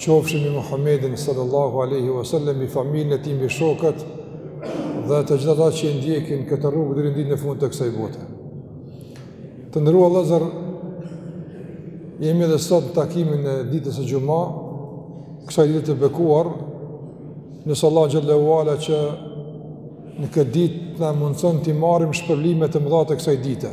qofshin mbi Muhammedin sallallahu aleyhi wa sallam, mbi familjen e tij, mbi shokët, dhe të gjithë ata që i ndjekin këtë rrugë deri n'ditën e fundit të kësaj bote. Të nderuar vllezër, jemi edhe sot n'takimin e ditës së xhuma, kësaj dite të bekuar, lus Allah xhelle ue ala që në këtë ditë na mundëson t'i marrim shpërlimet e mëdha të kësaj dite.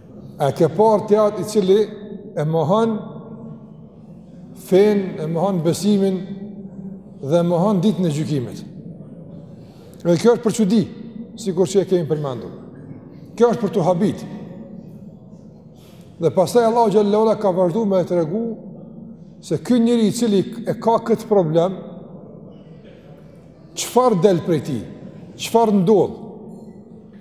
A ke parë ti atë i cili e mohon fenë, e mohon besimin dhe e mohon ditën e gjykimit. Dhe kjo është për çudi, sikur që e kemi përmendur. Kjo është për t'u habit. Dhe pastaj Allahu xhelle ue ala ka vazhdu me tregu se ky njeri i cili e ka këtë problem çfarë del prej tij? Çfarë ndodh?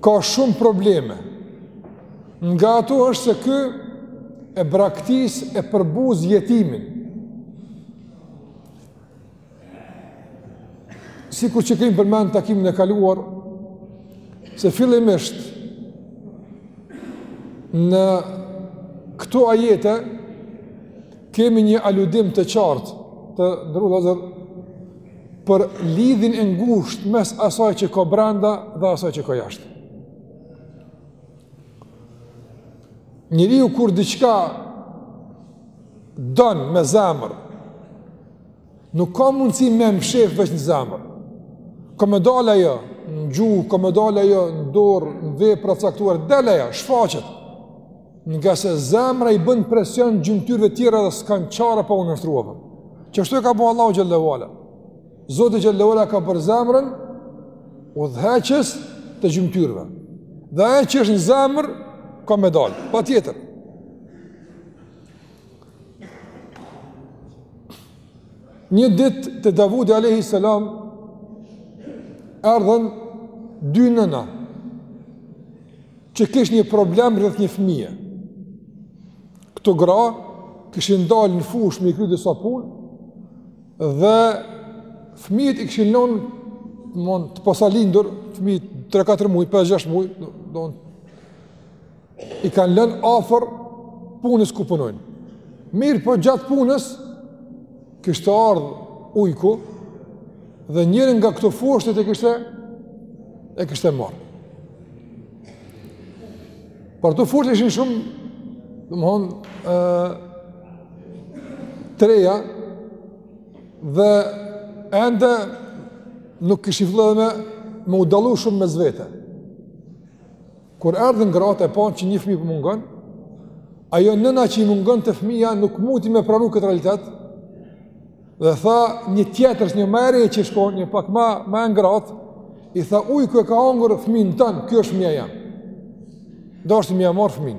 ka shumë probleme. Nga ato është se ky e braktis, e përbuz jetimin. Sikur që kemi përmend n'takimin e kaluar, se fillimisht në këto ajete kemi një aludim të qartë të nderu për lidhjen e ngushtë mes asaj që ka brenda dhe asaj që ka jashtë. Njeriu kur diçka don me zemër, nuk ka mundësi me mshef veç në zemër. Ka me dalë ajo, në gjuhë, ka me dalë ajo, në dorë, në vepra t'caktuara, del ajo, shfaqet. Ngase zemra i bën presion gjymtyrëve tjera dhe s'kanë çare pa u nënshtruar. Që ashtu e ka bo Allahu xhelle ue ala. Zoti xhelle ue ala e ka bërë zemrën udhëheqës të gjymtyrëve. Dhe ajo që është në zemër, ka me dal, patjetër. Një ditë te Davudi a.s. erdhën dy nëna që kishin një problem rreth një fëmije. Këto gra kishin dalë në fushë me i kry disa punë dhe fëmijët i kishin lënë, domethënë të posalindur, fëmijët 3-4 muaj, 5-6 muaj, do, do, i kanë lënë afër punës ku punojnë. Mirëpo gjatë punës, Kishte ardhë ujku dhe njërën nga këto foshnjet e kishte e kishte marrë. Por ato foshnjet ishin shumë, domethonë, t'reja dhe ende nuk kishin fillu edhe me, me u dallu shumë mes vete. Kur erdhën gratë e panë që një fëmijë po mungon, ajo nëna që i mungonte fëmija nuk mujti me pranu këtë realitet, dhe tha një tjetrës një ma e re që ish kon një pak ma, ma e ngratë, i tha ujku e ka hangër fëmin ton, ky është fmija jem, deshti me ia marrë fëmin.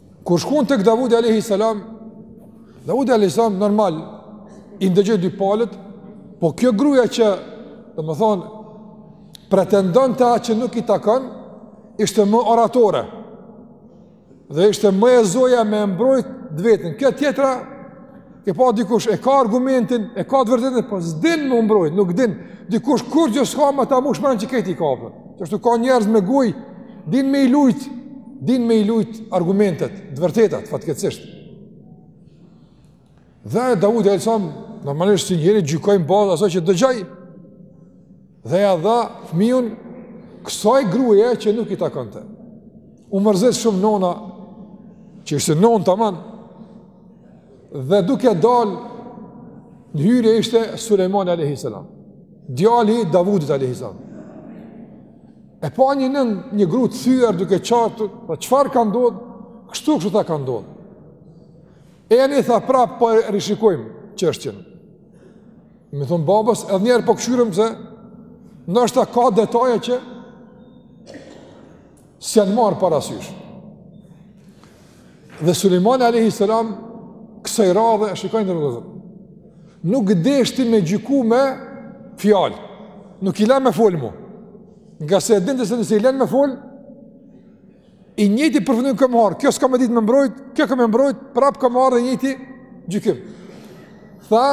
Kur shkun tek Davudi alejhi selam, Davudi alejhi selam normal i ndëgjoi dy palët, po kjo gruaja që, domethënë, pretendonte atë që nuk i takon, ishte më oratore. Dhe ishte më e zoja me mbrojt të veten. Kjo tjetra E po dikush e ka argumentin, e ka të vërtetën, po s'din me mbrojt, nuk din. Dikush kurgjo s'ka ama ta mush mendjen që krejt i ka apo. Qashtu ka njerëz me gojë, din me i lujt, din me i lujt argumentet, të vërtetat, fatkeqësisht. Dhe Davudi alejhi selam, normalisht si njeri gjykoi në bazë asaj që dëgjoi. Dhe ia dha fëmiun kësaj gruaje që nuk i takonte. U mërzit shumë nona, që ishte nonë taman, Dhe duke dal në hyrje ishte Sulejmani alejhi selam. Djali i Davudit alejhi selam. E pa një nën një gru të thyer duke qajt, po çfarë ka ndodh? Kështu kështu tha ka ndodh. E ani tha prap po rishikojmë çështjen. Me i thon babës, edhe një herë po kqyrim se ndoshta ka detaje që S'janë marrë parasysh. Dhe Sulejmani alejhi selam kësaj radhe e shikojnë të rëndëzër. Nuk deshti me gjyku me fjalë. Nuk i la me fol mo. Ngase e dinte se nëse i len me fol, i njëjti përfundim ka me ardh, kjo s'ka me ditë me mbrojt, kjo ka me mbrojt, prapë ka me ardh dhe njëjti gjykim. Tha,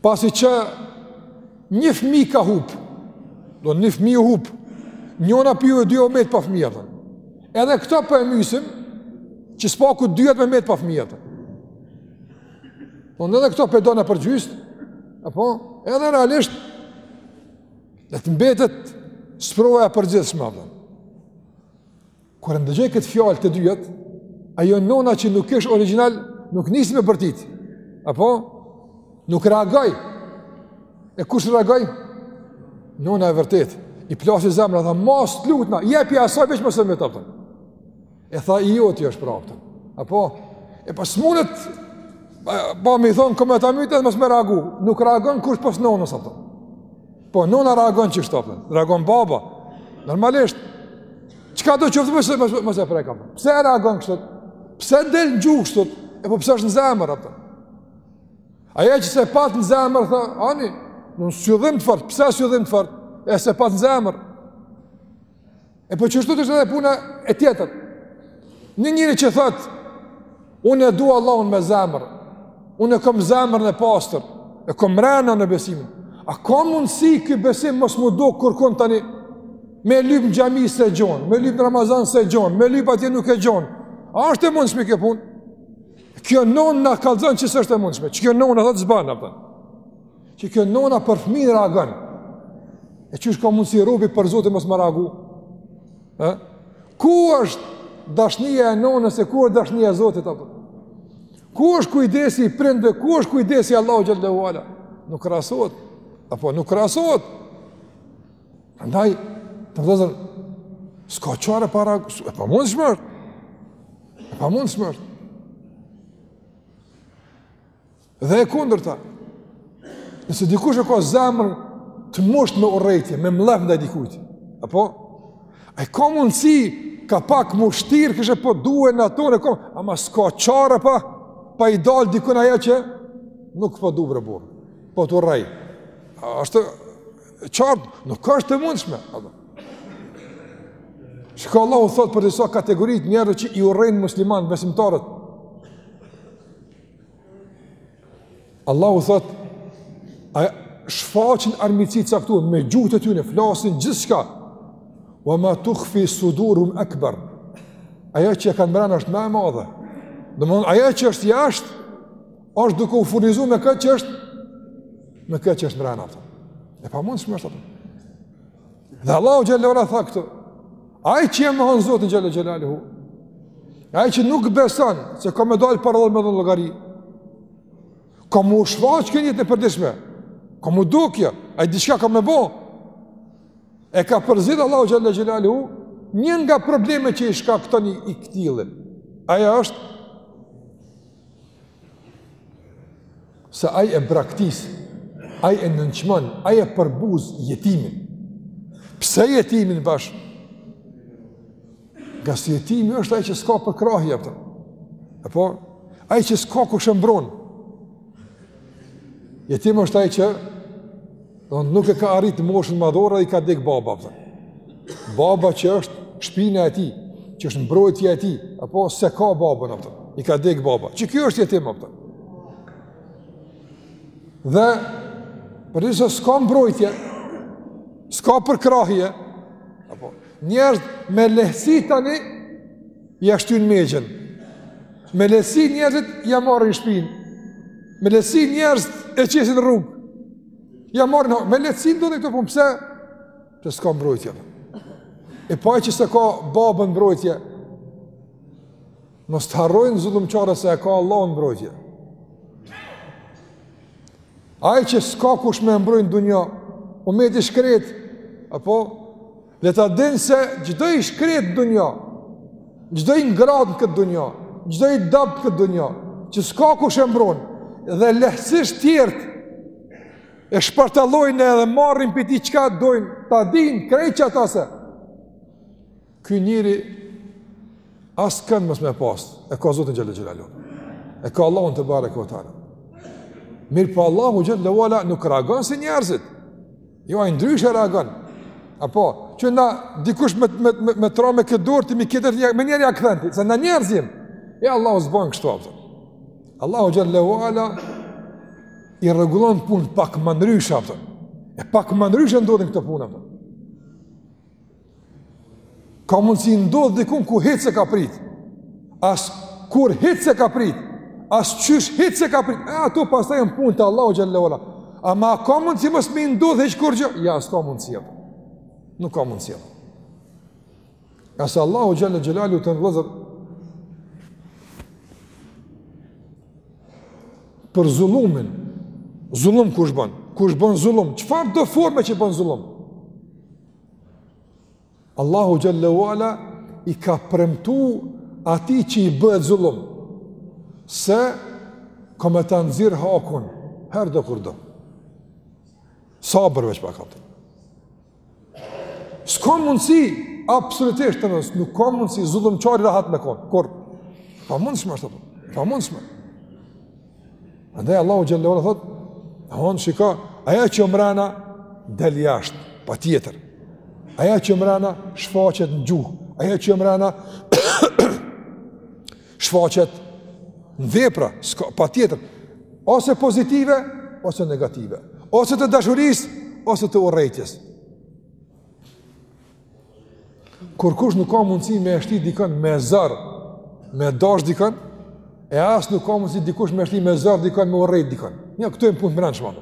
Pasi që një fëmi ka hup, do një fëmi u hup, njona prej juve dyve met pa fëmi atë. Edhe këta pra po e mysim, që së paku dyjat me met pa fëmi atë. Domethon edhe këta pra po e dajmë përgjys, apo, edhe realisht, dhe të mbetet sprova e përgjithshme a kupton. Kur e ndëgjoi këtë fjalë të dyjat, ajo nona që nuk është origjinal, nuk nisi me bërtit. Apo nuk reagoi. E kush reagoi? Nona e vërtetë. I plasi zemra tha, "Mos të lutna, jepja asaj veç mos e myt a kupton." E tha, "I joti është pra a kupton." Apo e po s'mundet po me i thon kom me ta myt mos me reagu. Nuk reagon kush pos nonës apo. Po, nona reagon qishtu, a kupton, reagon baba, normalisht, çka do qoftë mos e, mos e, mos e prekë, a kupton, pse reagon kështu, pse del në gjuhë kështu, e po pse është në zemër, a kupton. Ajo që s'e pat në zemër, tha, ani, s'iu dhimt fort, pse s'iu dhimt fort, e s'e pat në zemër, E po qështu është edhe puna e tjetër. Një njeri që thotë, unë e dua Allahun me zemër, unë e kom zemrën e pastër, e kom mrena në besimin, a ka mundësi ky besim mos m'u dok kërkun tani, me lyp në xhami s'e gjon, me lyp në Ramazan s'e gjon, me lyp atje nuk e gjon, a është e mundshme kjo punë? Kjo nona na kallxon që s'është e mundshme, që kjo nona thotë s'ban, a kupton. Që kjo nona për fëmijën reagon. E qysh ka mundsi robi për Zotin mos me reagu? Ë? Ku është dashnia e nonës e ku është dashnia e Zotit apo? Ku është kujdesi i prindve, ku është kujdesi i Allahut xhele ue ala? Nuk krahasohet. Apo nuk krahasohet. Andaj, vëllezër, s'ka çare para, e pamundshme është, e pamundshme është. Dhe e kundërta, nëse dikush e ka zemrën të musht me urrejtje, me mllef ndaj dikujt, apo, ai ka mundësi, ka pak m'u shtirë, kishe po të du e në atone, kom, ama s'ka çare pa, pa i dalë dikun ajo që, nuk po të du bre burrë, po të urrej, a është qartë, nuk është e mundshme, apo. Çka Allahu thotë për disa kategori t'njerëzve që i urrejnë muslimanët, besimtarët, Allahu thot, a shfaqin armiqësi të caktuar me gjuhët e tyne, flasin gjithçka. Wa ma tukhfi suduruhum akbar. Ajo që kanë mbrena është më e madhe. Domthon ajo që është jashtë është duke u furnizu me këtë që është me këtë që është mbrena ato. E pamundshme është ato. Dhe Allahu xhele ue ala tha këtu, aj që e mohon Zotin xhele xhelaluhu, aj që nuk beson se ka me dalë para dhe me dhon llogari, ka m'u shfaq në jetën e përditshme, ka m'u dukë, aj diçka ka me bo, e ka përzgjedh Allahu xhele xhelaluhu, një nga problemet që i shkakton i këtilli, ajo është se ai e braktis, ai e nënçmon, ai e përbuz jetimin. Pse jetimin bash? Ngase jetimi është ai që s'ka përkrahje, a kupton. Apo? Ai që s'ka kush e mbron. Jetim është ai që ende nuk e ka arrit moshën madhore i ka dek baba. A kupton. Baba që është shpina e tij, që është mbrojtja e tij, apo s'e ka babën, a kupton. I ka dek baba. Qiky është jetim, a kupton. Dhe përderisa s'ka mbrojtje, s'ka përkrahje, apo njerëz me lehtësi tani Ja shtyjn megjen. Me lehtësi njerëzit ja marrin shpinë. Me lehtësi njerëzit e qesin n'rrugë. Ja marrin me lehtësi ndonjë këto punë pse? Pse s'ka mbrojtje. E po ai që s'e ka babën mbrojtje. Mos të harrojnë zullumqarë se e ka Allahun mbrojtje. Ai që s'ka kush me mbrojt n'dunja, domethënë i shkretë, apo Le ta dinë se çdo i shkret n'dunja, çdo i ngrat n'këtë dunja, çdo i dobët n'këtë dunja, që s'ka kush e mbron dhe lehtësisht tjerët e shpartallojnë edhe marrin prej tij çka dojnë, ta dinë krejt ata se ky njeri askënd mos me pasë, e ka Zotin xhele xhelaluhu, e ka Allahun tebareke ve teala. Mirëpo Allahu xhele ve ala nuk reagon si njerëzit, Jo, ai ndryshe reagon. Apo, ty ta dikush me me me, me t'ra me këtë dorë, ti me këtë menjëherë ia kthen ti, se na njerëz jem. E Allahu s'bën kështu apo. Allahu xhele ve ala i rregullon punët pak më ndryshe apo. E pak më ndryshe ndodhin këto punë apo. Ka mundësi ndodhë dikun ku hiç s'e ka pritë. As kur hiç s'e ka pritë. As qysh hiç s'e ka pritë. E ato pastaj janë punë të Allahut xhele ve ala. Ama ka mundësi mos me ndodhë hiç kurgjë? Jo, s'ka mundësi e. Nuk ka mundësi e. Se Allahu xhele ve ala ju të nëzër. Për zullumin. Zullum kush ban? Kush ban zullum? Çfarëdo forme që ban zullum? Allahu xhele ve ala i ka premtu atij që i bëhet zullum, se ka me ta nxjerrë hakun, herëdo kurdo. Sabër veç pak. S'ka mundësi, absolutisht të nësë, nuk ka mundësi, zullumqari rahat me konë, kurrë, e pamundshme është e pamundshme. Andaj Allahu xhele ve ala thot, "Hon shiko, ajo që o mrena del jashtë, patjetër. Ajo që o mrena shfaqet në gjuhë, ajo që o mrena shfaqet në vepra, patjetër, ose pozitive ose negative, ose të dashurisë ose të urrejtjes." Kurkush nuk ka mundësi me e shti dikën me zor me dash dikën, e as nuk ka mundësi dikush me e shti me zor dikën me urrejt dikën. Një, këtu janë punë të mrendshme.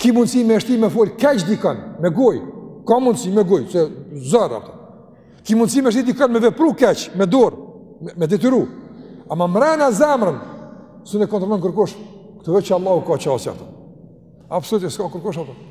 Ki mundësi me e shti me folë keq dikën, me gojë, ka mundësi me gojë, se zor, apëta. Ki mundësi me e shti dikën me vepru keq, me dorë, me, me detyru. Ama mrena zemrën s'e kontrollon kërkush, këtu veç Allahu ka qasje, apëta. Absolutisht s'ka kërkush, apëta.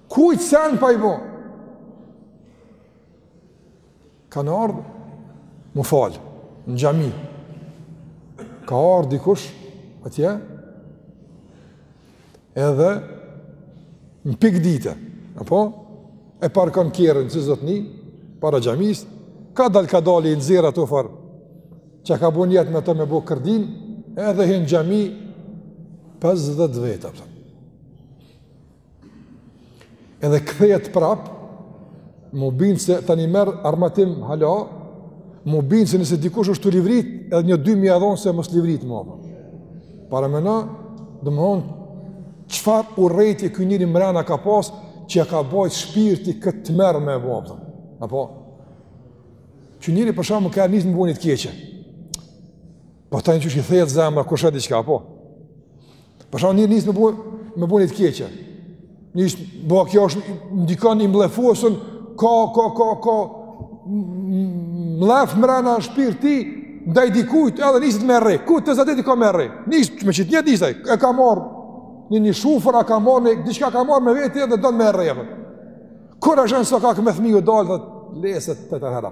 Kujt sen pa i bo? Kanë ardhë m'u falë në xhami. Ka ardhë dikush, atje, edhe në pik dite, apo, e parkon kerrin, si zotni, para xhamisë, ka dal ka dal i nxjerr ato far çka ka bën jetë me të me bukë kërdin edhe hin n'xhami 50 vetë apo Edhe kthehet prap, m'u bind se tani merr armatim hala, m'u bind se nëse dikush është tu livrit, edhe nja dy m'ia dhonë se mos livrit mo apo. Paramendo, domethonë, çfarë urrejtje ky njeri mrena ka pas, që ia ka bajt shpirti këtë tmerr me e bo. Apo, që njeri për shembull ka nis me bo ni t'keqe. Po ta një që që i thejet zemra, kushedi çka, apo? Për shembull nis me bo me bo ni të keqe. Nis bo kjo është ndikon i mllefosun ka ka ka ka mllef mrena në shpirt t'tij ndaj dikujt edhe niset me e rre. Ku ta zateti kom me rre? Niset me qit nijet niset. E ka marr një shufër a ka marr diçka ka marr me vete dhe don me rre. Kur e sheh se ka me fëmijë dal thot le se tjetër herë.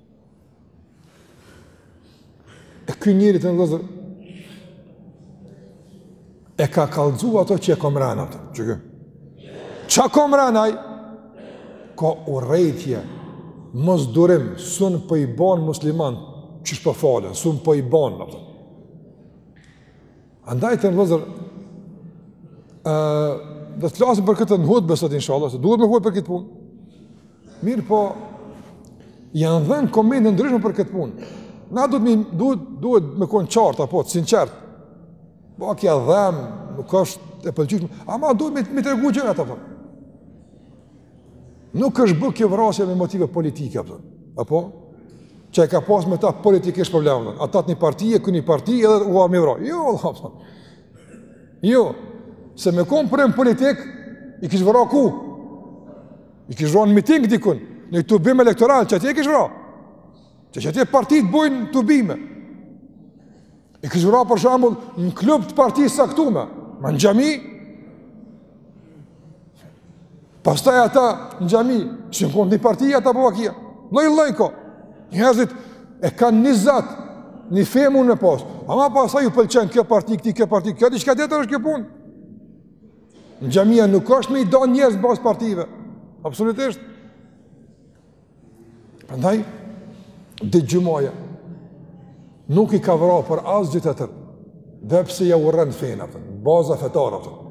E ky njeri vllezër, e ka kallzu ato që e ka mrena apo, çka? Ça ka mrena ai? Ka urrejtje, mosdurim, sun po i banë musliman, që po falen, sun po i banë, apo. Andaj vllezër, do të flasim për këtë në hutbe sot, inshallah, se duhet me hudë për këtë punë. Mirëpo, janë dhënë komente t'ndryshme për këtë punë. Na duhet, me, duhet, duhet me konë t'qartë, apo, të sinqertë. Bo vakia dhem, nuk është e pëlqyeshme. Ama duhet me, me tregu gjërat, apo. Nuk është bë kjo vrasje me motive politike, apo. Apo? Që e ka pas me ta politikisht problem, apo. Ata të një partie, ky t'ni partie edhe u ardh me i vra. Jo vallah, apo. Jo, se me konë problem politik, i kish vra ku? I kish vra në miting dikun, në ni tubim elektoral, qatje i kish vra. Qatje partitë bojnë tubime. I kish vra për shembull në klub të partisë caktume, ama në xhami, pastaj ata në xhami, s'jon kon t'ni partie ata bo vakia, lloj lloj kon, njerëzit e kanë një Zot, një fe mun me pas, ama pastaj ju pëlqen kjo parti, këtij kjo parti, kjo diçka tjetër është kjo punë. Xhamia nuk është me i da njerëz n'bazë partive, absolutisht. Prandaj ditë xhumaja nuk i ka vra për asgjë tjetër. Dhe pse ja urren fenë, a kupton, baza fetare, a kupton.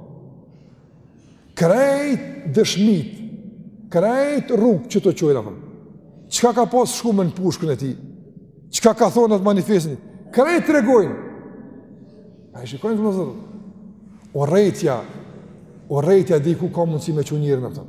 Krejt dëshmitë, krejt rrugët që të çojnë, a kupton. Çka ka pas shkrume në pushkën e tij? Çka ka thonë atë manifestin? Krejt tregojnë. A i shikojnë të nderuar vëllezër. Urrejtja, urrejtja deri ku ka mundësi me çu njerin, a kupton.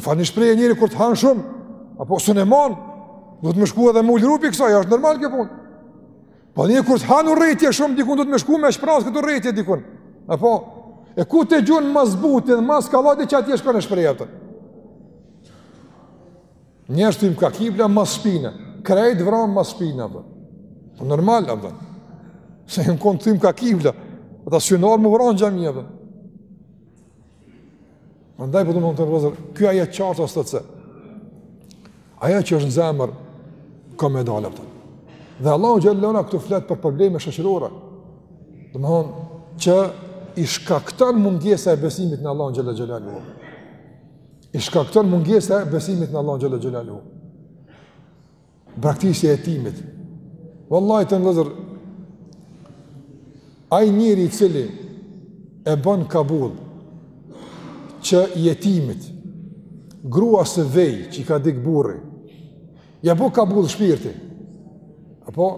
Në fakt një shprehje njeri kur të han shumë, apo s'u nemon, duhet me shku edhe m'u liru prej kësaj, është normal kjo punë. Po një kur të han urrejtje shumë diku duhet me shku me shpraz këtë urrejtje diku. Apo e ku të gjon më së buti, më së kollajti që atje shkon e shpreh atë. Njerëz tim ka kibla me shpinë, krejt vron me shpinë apo. Po normal apo. Se në kontim ka kibla, ata synorë më vron xhamia apo. Prandaj po, të nderuar vëllezër, kjo ajo e qartë osht se, ajo që është në zemër, ka me dalë për. Dhe Allahu xhelle shanuhu këtu flet për probleme shoqërore, domethonë, që i shkakton mungesa e besimit në Allahun xhelle xhelaluhu, i shkakton mungesa e besimit në Allahun xhelle xhelaluhu Braktisja e jetimit. Vallahi të nderuar vëllezër, ai njeri i cili e bon kabull që jetimit, gruas së vejë që i ka dek burri, ja bo kabull shpirti, apo,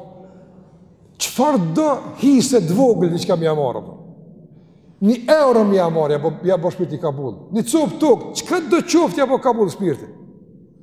çfarëdo hise të vogël diçka me ja marrë, apo, një euro me ja marrë, ja bo, ja bo shpirti kabull, një copë tokë, çkado qoftë ja bo kabull shpirti,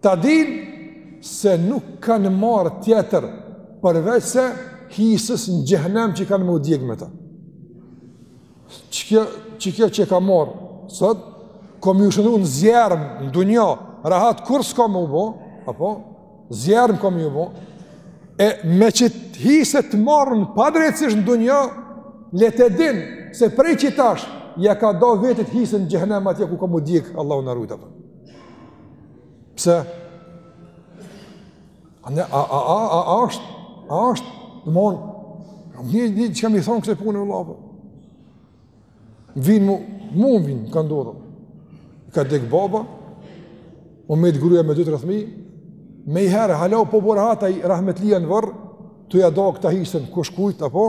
Ta dinë se nuk kanë marrë tjetër përveçse hisës në xhehnem që kanë me u djegë me ta. Që kjo që, kjo që ka marrë, sot, ka me ju shndërru në zjerm, në dunja, rahat kurrë s'ka me u bo, apo, zjerm ka me ju bo, e me qito hise të marrun padrejtësisht në dunja, le ta dinë se prej qitash, ja ka da vetit hisen në xhehnem atje ku ka me u djegë, Allahu na rujt, apo. Pse? A, ne, a, a, a, a, a është, a është, domethonë, një, një, çka me i thonë kësaj pune vëlla. Vijnë mu, mu vijnë, ka ndodhë. Ka dek baba, u met gruja me dy tre thmi, menjëherë, hala pa u bo rahat ai rahmetlia në vorr, tu ja da këta hisen kush kujt, apo,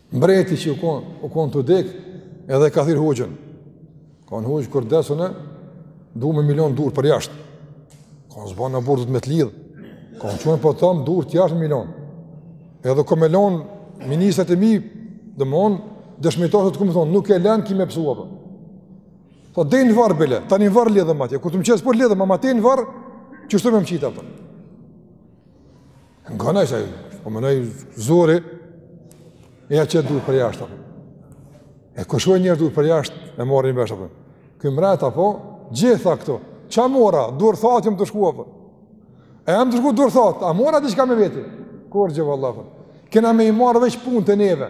Mbreti që u kon, u kon tu dek, edhe ka thirr hoxhën. Ka thonë hoxhë kur të des une, du me m'i lon durt përjashtë. Ka thonë s'ban, na borxh durt me t'i lidhë. Ka thonë une po tham durt jashtë me m'i lon. Edhe kam me lon ministrat e mi, domethonë, dëshmitarë çka kum thonë, nuk e len, ki me e pësu, apo. Po, tha, edhe në varr bile, tani në varr lidhëm atje, kur të më qet po lidhëm, ama tej në varr, qështu me më qit, apo. Nga në që po më nëjë zori, e ja që durt përjashtë, apo. E kur shohin njerzt durt përjashtë, e marrin vesh, apo. Ky mret, apo, gjitha këto, çka mora, durt thatë jam tu shku, apo. E jam tu shku, durt thatë, a mora diçka me veti? Kurgjë, vlla, apo. Kena me i marrë veç punët e neve.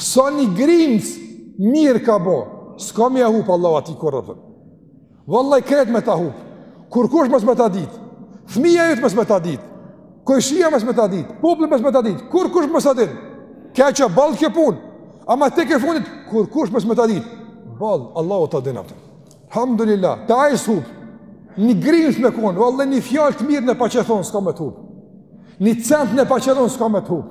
Sa një grimcë mirë ka bo, s'ka me ja hup Allahu atij kurrë, apo. Vallahi krejt me ta hup, kurkush mos me ta ditë, fëmija yt mos me ta ditë, kojshia mos me ta ditë, populli mos me ta ditë, kurkush mos ta din, keq valla kjo punë, ama tekefundit, kurkush mos me ta ditë, valla, Allahu ta din, apo. Elhamdulillah, te Ai s'hup, një grimcë me konë, vallahi një fjalë të mirë në paç thonë, s'ka me të hup, një cent në paç dhonë, s'ka me të hup.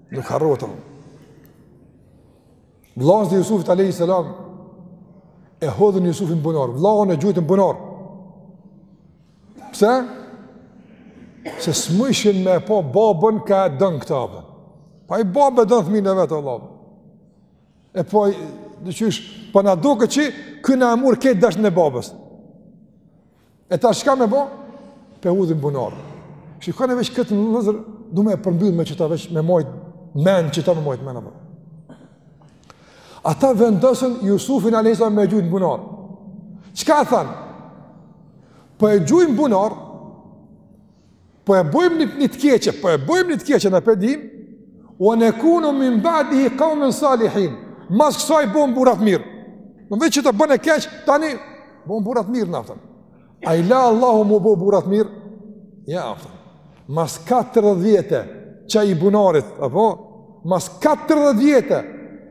Nuk harrohet, vlla. Vllaznit e Jusufit alejhi selam e hodhën Jusufin n'bunar, vllan e gjujtën n'bunar. Pse? Se s'mujshin me pa babën ka e don këta, apo. Po i babë e don thminë e vet, vlla. E po, dhe qysh, pa po na duket që ky na e murr këtë dashninë e babës. E tash çka me bo? Pe hudhim n'bunar. Shikone veç këtë, vllazër, du me e përmbyllë me qëta veç me majtë n'men, qëta me majtë n'men. Ata vendosën Jusufin alejhi selam me gjujtë në bunar. Çka thanë? Po e gjujmë në bunar, po e bojmë një, një të keqe, po e bojmë një të keqe në pedim, ue nekunu min badihi kaumen salihin, mas kësaj bohem burra t'mirë, na veç qët punë të keqe, tani, bohem burra t'mirë në aftën. A i la Allahu m'u bo burra t'mirë? Jo, aftën. Mas 40 vjete, që i bunarit, apo? Mas 40 vjete,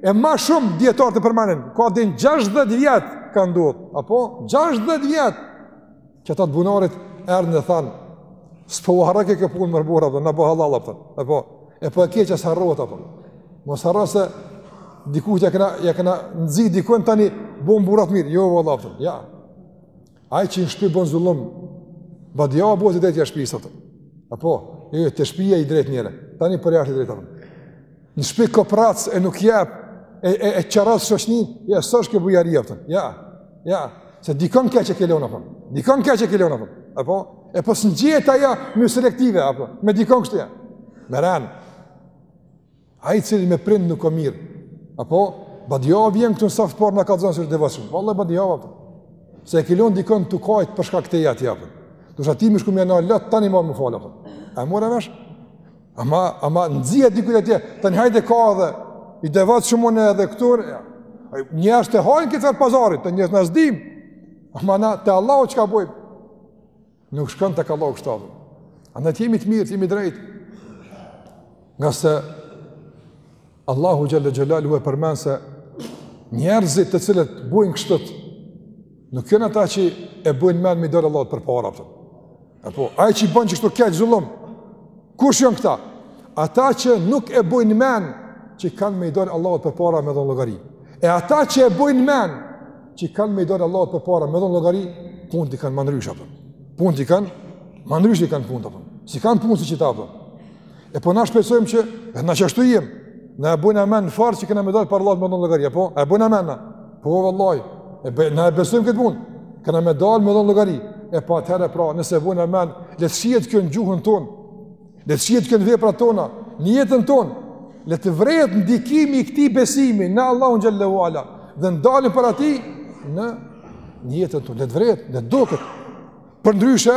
e ma shumë dijetarët e përmenin, ka din 60 vjet ka ndodhë, apo? 60 vjet, Këta të bunarit erdhën dhe thanë, s'po u harrojke kjo punë more burra, na e bo hallall, apo, e po, e po e kjo që s'harrohet, apo. Mos harro se dikujt ja kena, ja kena nxi, dikur tani, bohem burra t'mirë, jo, valla, apo, jo. Ai që në shpi bon zullum, badjava bon të drejtë jashtë shpisë, apo. E po, e, jo, jo, te shpija i drejtë njeri, tani përjashtë i drejtë, apo. Në shpi koprac e nuk jep, e, e, e qeras shoqni, ja, së është ke bujari jepëtën, ja, ja, se dikon keq e ke lon, apo, dikon keq e ke lon, apo, e po, e po së në gjitha ja, mjë selektive, e po, me dikon kështu ja, me ranë, ai i cili me prind nuk o mirë, e po, badjava vjen këtu në saf të parë na kallzon se i devotshëm, vallah, badjava, apo, se e ke lon dikon tu kajtë për shkak të jatë, ja, apo, të shë ati më shku më janë a lëtë, tani marë më falë, apo, e mora vesh, Ama, ama, nxija dikujt atje, tani hajde ka edhe, i devotshëm edhe këtu, ja. njerëzit e hajnë këtë farë pazarit, te njerëzit në zdim, ama na, te Allahu çka bojmë, nuk shkon te Allahu kështu. Andaj të jemi të mirë, të jemi drejtë, ngase Allahu xhele xhelaluhu e përmend se njerëzit të cilët bojnë kështu, nuk janë ata që e bojnë men me i dalë Allahut përpara, përpara. E po, ai që i bon qështu keq zullum, kush janë këta? Ata që nuk e bojnë men që kanë me i dalë Allahut përpara me dhon llogari. E ata që e bojnë men që kanë me i dalë Allahut përpara me dhon llogari, punët i kanë ma ndrysh, apo. Punët i kanë, ma ndrysh i kanë punët, apo. S'i kanë punët si qeta, apo. E po na shpresojmë që e na qashtu jem. Na e bojna men fort që kena me dal para Allahut me dhon llogari, po e bojna men. Po vallahi, e bëj na e besojmë këtë punë. Kena me dal me dhon llogari. E po atëherë pra, nëse e bojna men, le të shihet kjo në gjuhën tonë. Le të shihet kjo në veprat tona, në jetën tonë. Le të vrehet ndikimi i këtij besimi në Allahun xhele ue ala dhe në daljen para tij në jetën tonë. Le të vrehet, le të duket. Përndryshe,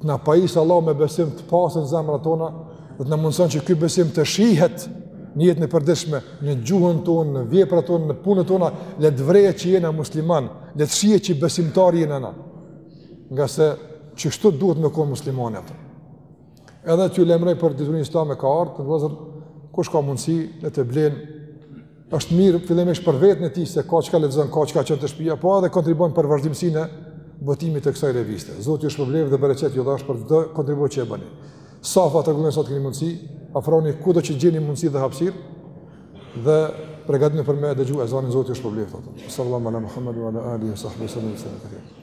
Të na pajisë Allahu me besim të pastër zemrat tona dhe të na mundëson që ky besim të shihet në jetën e përditshme, në gjuhën tonë, në veprat tona, në punët tona, le të vrehet që jena musliman, le të shihet që besimtar jena na. Ngase qështu duhet me konë muslimani, apo. Edhe t'ju lajmëroj për Diturinë Islame ka ardhë, te myezini, kush ka mundësi, le ta blenë Është mirë fillimisht për veten e tij se ka çka lexon, ka çka çon te shtëpia, po edhe kontribon për vazhdimësinë e botimit të kësaj reviste. Zoti ju shpërbleftë dhe bereqet ju dhashtë për çdo kontribut që e bëni. Safat rregulloni sa t'keni mundësi, afroni kudo që gjeni mundësi dhe hapësirë dhe pregatituni për me dëgju ezanin Zoti ju shpërbleftë. Sallallahu alaihi wa sallam wa ala alihi wa sahbihi sallam.